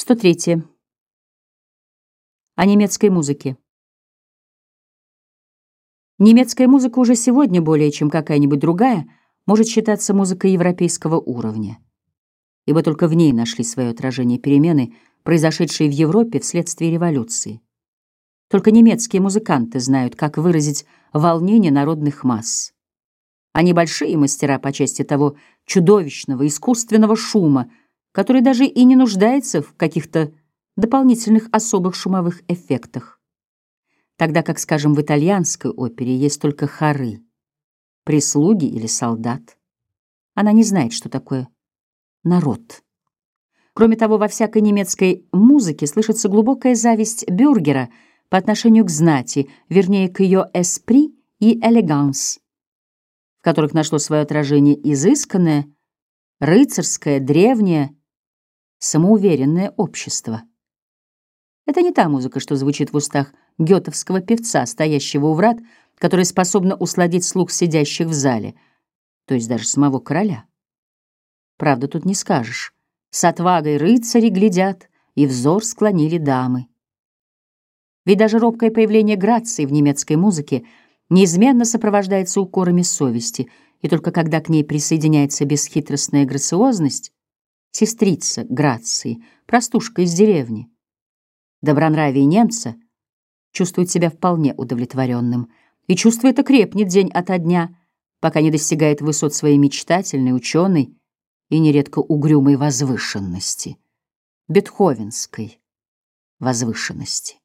103. О немецкой музыке. Немецкая музыка уже сегодня более чем какая-нибудь другая может считаться музыкой европейского уровня, ибо только в ней нашли свое отражение перемены, произошедшие в Европе вследствие революции. Только немецкие музыканты знают, как выразить волнение народных масс. Они большие мастера по части того чудовищного искусственного шума, который даже и не нуждается в каких-то дополнительных особых шумовых эффектах. Тогда как, скажем, в итальянской опере есть только хоры, прислуги или солдат. Она не знает, что такое народ. Кроме того, во всякой немецкой музыке слышится глубокая зависть бюргера по отношению к знати, вернее, к ее эспри и элеганс, в которых нашло свое отражение изысканное, рыцарское, древнее, самоуверенное общество. Это не та музыка, что звучит в устах гетовского певца, стоящего у врат, которая способна усладить слух сидящих в зале, то есть даже самого короля. Правда, тут не скажешь. С отвагой рыцари глядят, и взор склонили дамы. Ведь даже робкое появление грации в немецкой музыке неизменно сопровождается укорами совести, и только когда к ней присоединяется бесхитростная грациозность, сестрица Грации, простушка из деревни. Добронравие немца чувствует себя вполне удовлетворенным, и чувство это крепнет день ото дня, пока не достигает высот своей мечтательной, ученой и нередко угрюмой возвышенности, бетховенской возвышенности.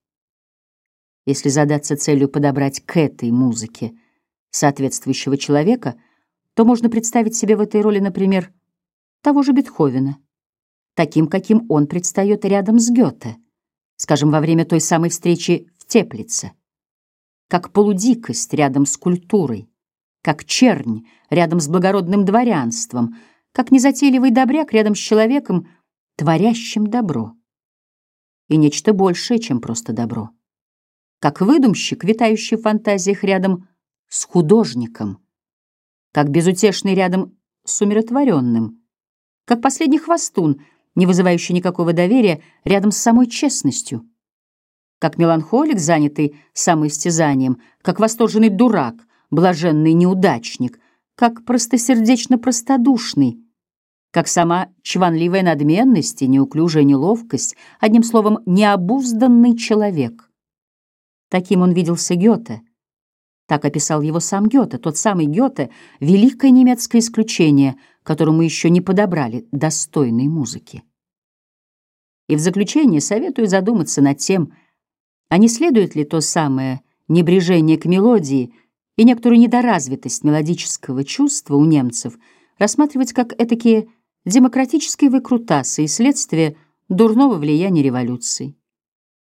Если задаться целью подобрать к этой музыке соответствующего человека, то можно представить себе в этой роли, например, того же Бетховена, таким, каким он предстает рядом с Гёте, скажем, во время той самой встречи в Теплице, как полудикость рядом с культурой, как чернь рядом с благородным дворянством, как незатейливый добряк рядом с человеком, творящим добро. И нечто большее, чем просто добро. Как выдумщик, витающий в фантазиях рядом с художником, как безутешный рядом с умиротворенным, как последний хвостун, не вызывающий никакого доверия, рядом с самой честностью, как меланхолик, занятый самоистязанием, как восторженный дурак, блаженный неудачник, как простосердечно простодушный, как сама чванливая надменность и неуклюжая неловкость, одним словом, необузданный человек. Таким он виделся Гёте — так описал его сам Гёте, тот самый Гёте, великое немецкое исключение, которому еще не подобрали достойной музыки. И в заключение советую задуматься над тем, а не следует ли то самое небрежение к мелодии и некоторую недоразвитость мелодического чувства у немцев рассматривать как этакие демократические выкрутасы и следствие дурного влияния революции.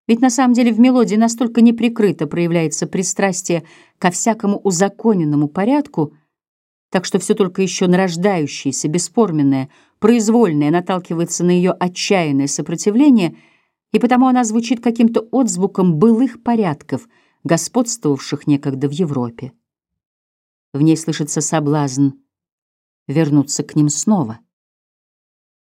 Ведь на самом деле в мелодии настолько неприкрыто проявляется пристрастие ко всякому узаконенному порядку, так что все только еще нарождающееся, бесформенное, произвольное наталкивается на ее отчаянное сопротивление, и потому она звучит каким-то отзвуком былых порядков, господствовавших некогда в Европе. В ней слышится соблазн вернуться к ним снова.